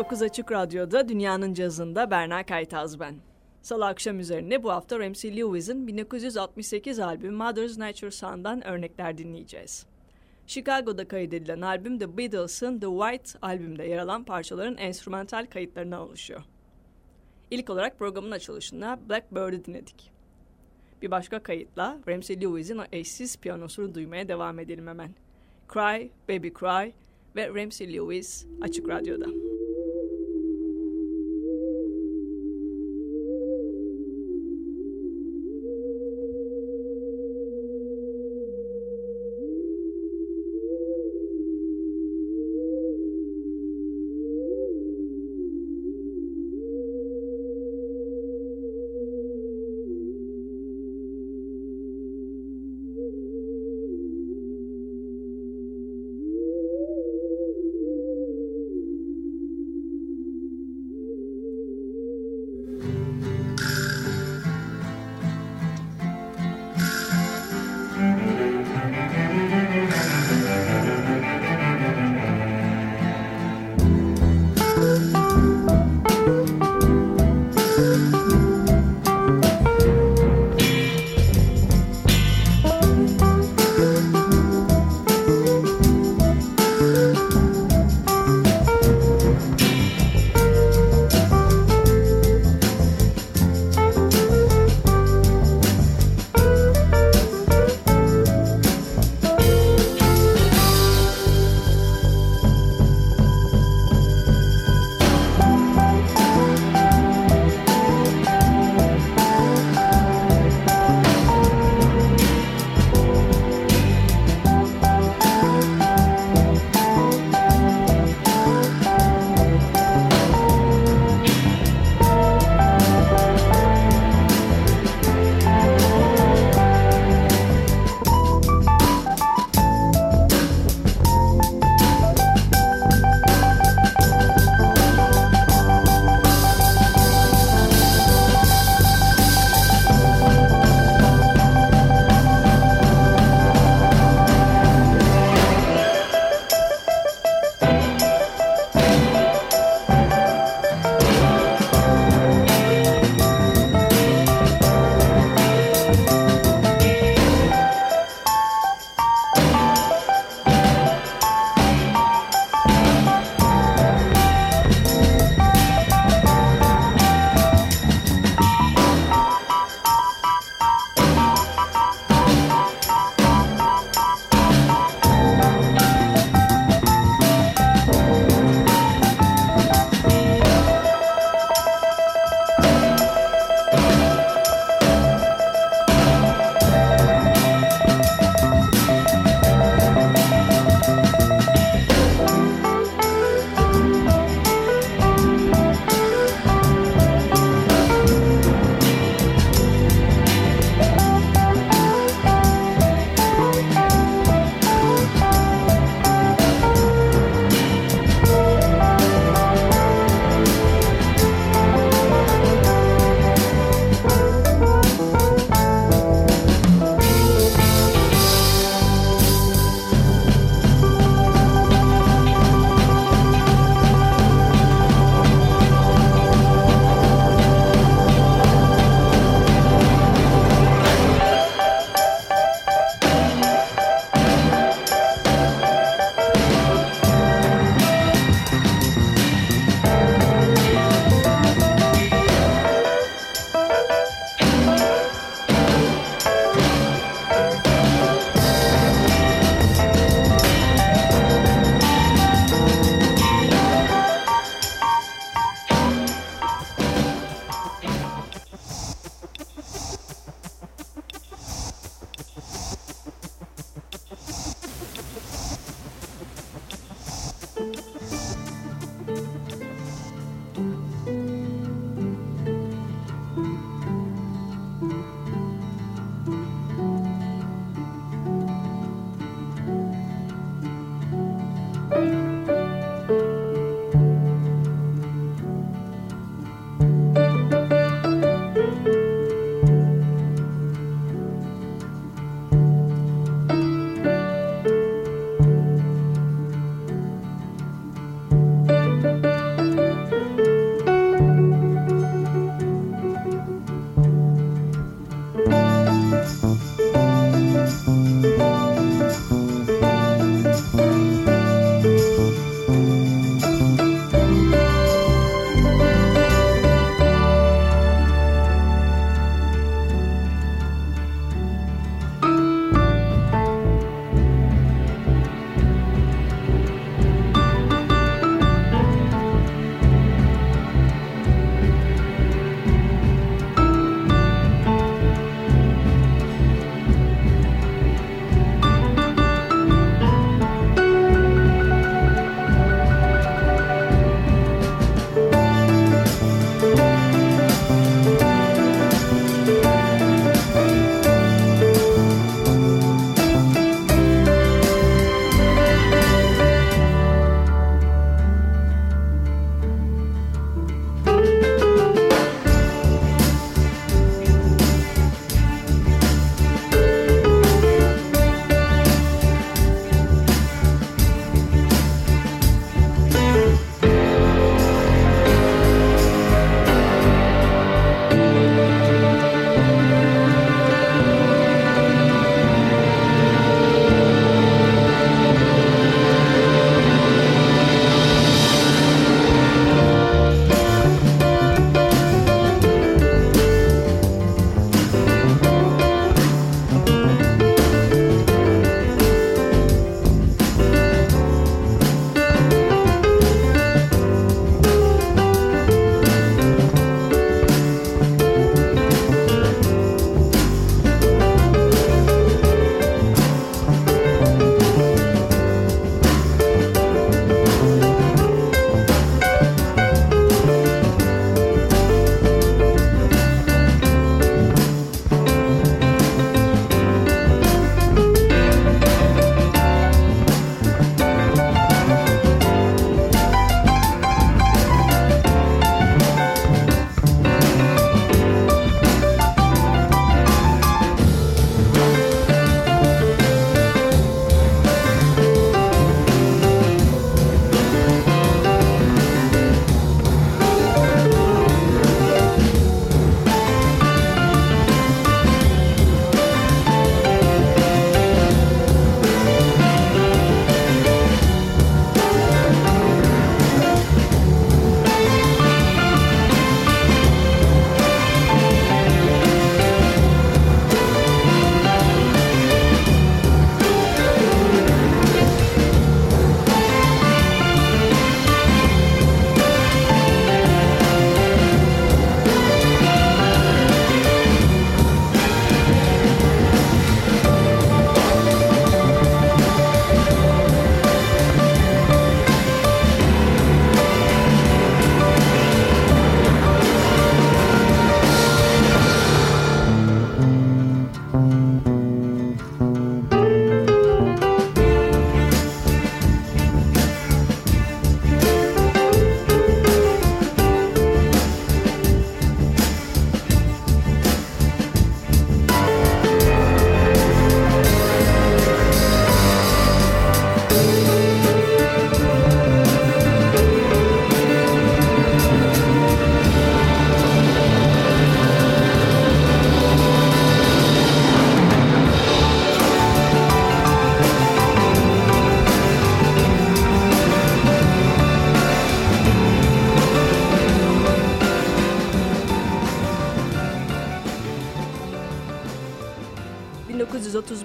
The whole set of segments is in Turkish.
94.9 Açık Radyo'da Dünyanın Cazında Berna Kaytaz ben. Salı akşam üzerine bu hafta Ramsey Lewis'in 1968 albümü Mother's Nature Sound'dan örnekler dinleyeceğiz. Chicago'da kaydedilen albüm The Beatles'ın The White albümde yer alan parçaların enstrümantal kayıtlarından oluşuyor. İlk olarak programın açılışında Blackbird'ı dinledik. Bir başka kayıtla Ramsey Lewis'in eşsiz piyanosunu duymaya devam edelim hemen. Cry, Baby Cry ve Ramsey Lewis Açık Radyo'da.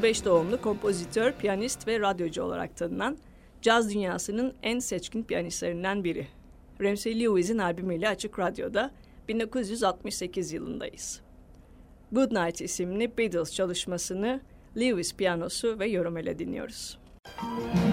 1935 doğumlu kompozitör, piyanist ve radyocu olarak tanınan caz dünyasının en seçkin piyanistlerinden biri. Ramsey Lewis'in albümüyle Açık Radyo'da 1968 yılındayız. Good Night isimli Beatles çalışmasını Lewis piyanosu ve yorum ile dinliyoruz. Müzik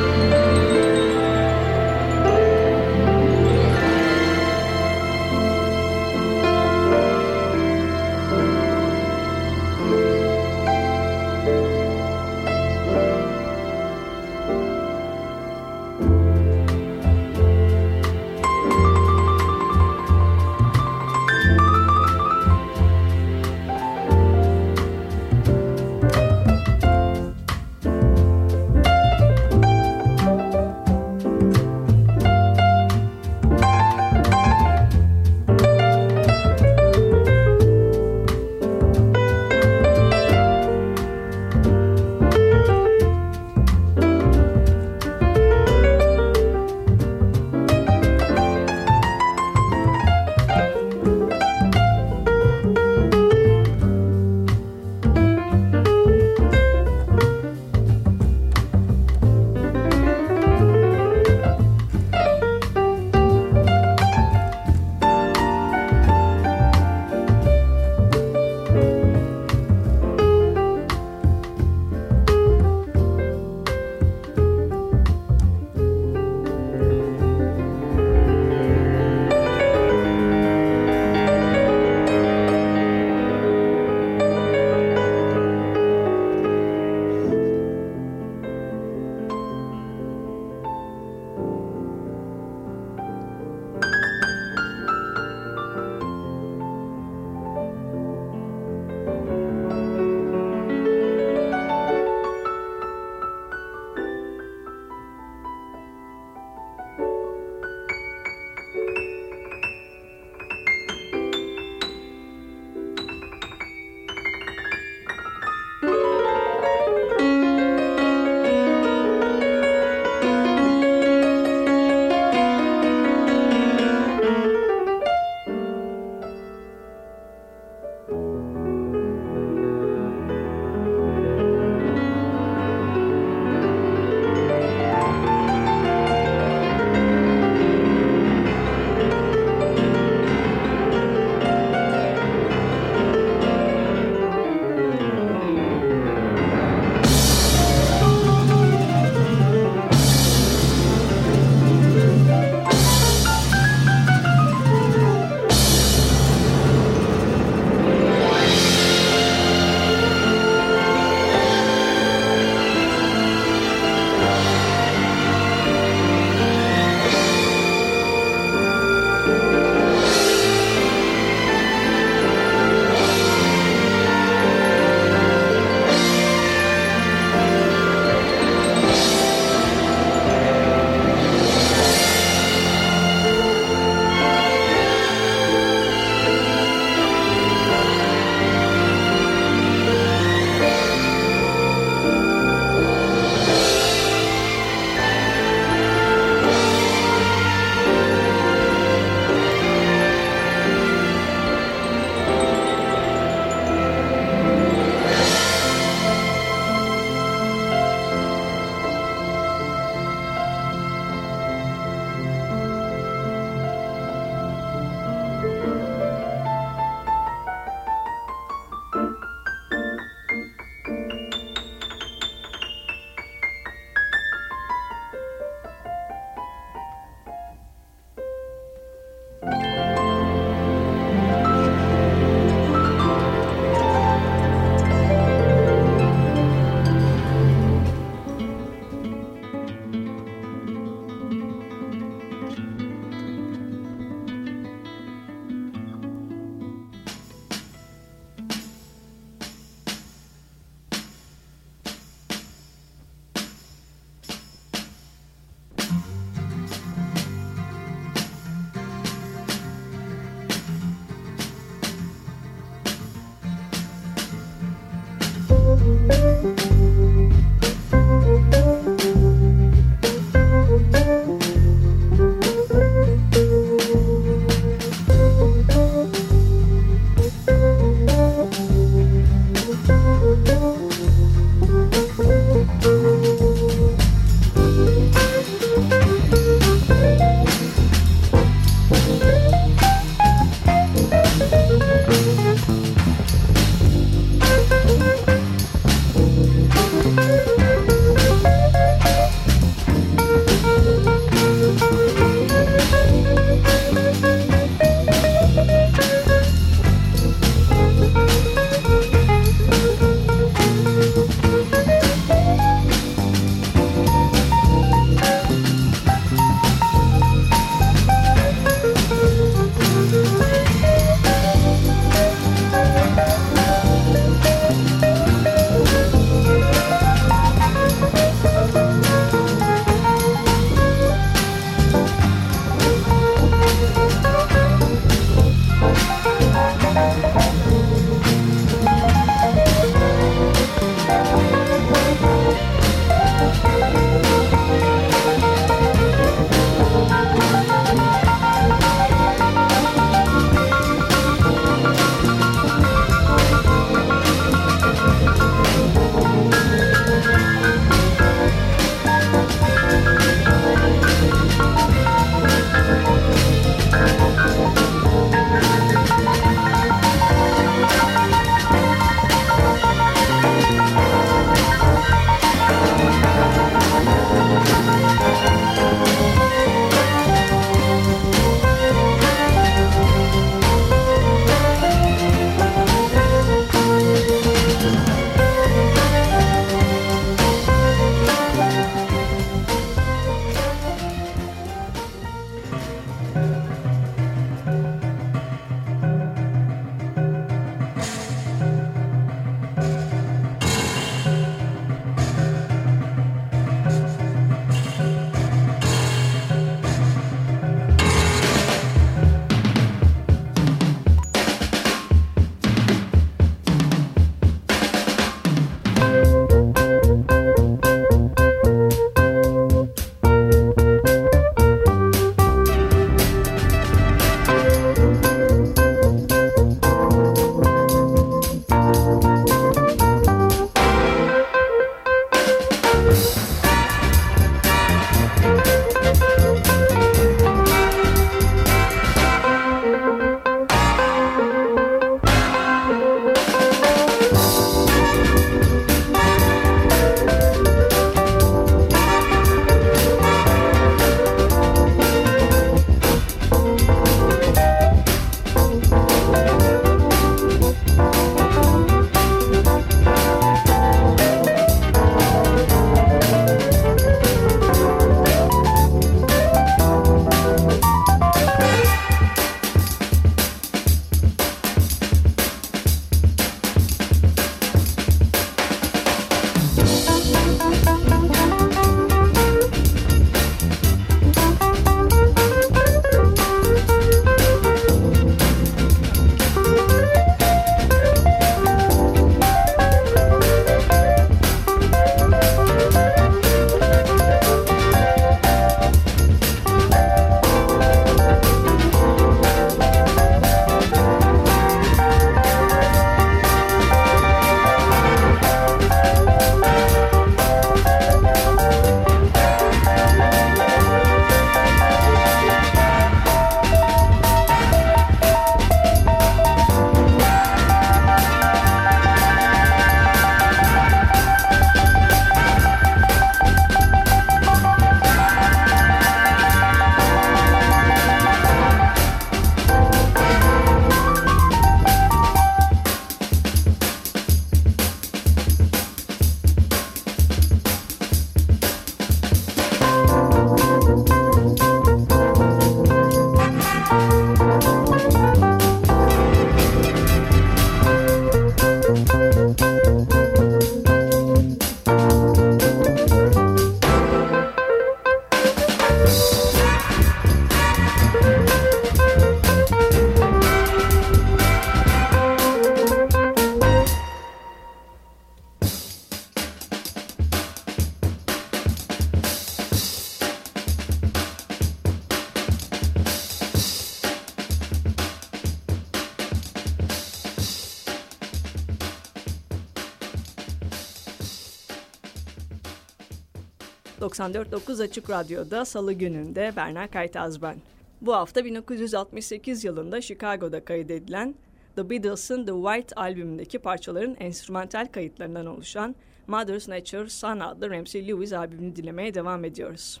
94.9 Açık Radyo'da Salı gününde Berna Kaytaz ben. Bu hafta 1968 yılında Chicago'da kaydedilen The Beatles'ın The White albümündeki parçaların enstrümantal kayıtlarından oluşan Mother's Nature Son adlı Ramsey Lewis albümünü dinlemeye devam ediyoruz.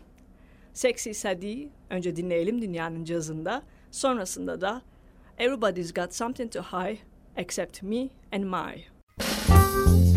Sexy Sadie önce dinleyelim dünyanın cazında, sonrasında da Everybody's Got Something to Hide Except Me and My. Dünyanın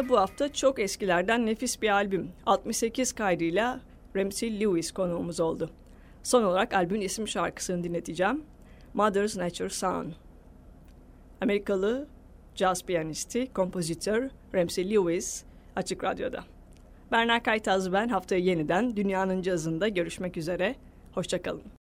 cazında bu hafta çok eskilerden nefis bir albüm. 68 kaydıyla Ramsey Lewis konuğumuz oldu. Son olarak albümün isim şarkısını dinleteceğim. Mother's Nature Sound. Amerikalı jazz piyanisti, kompozitör Ramsey Lewis Açık Radyo'da. Berna Kaytaz ben haftaya yeniden Dünyanın Cazında görüşmek üzere. Hoşçakalın.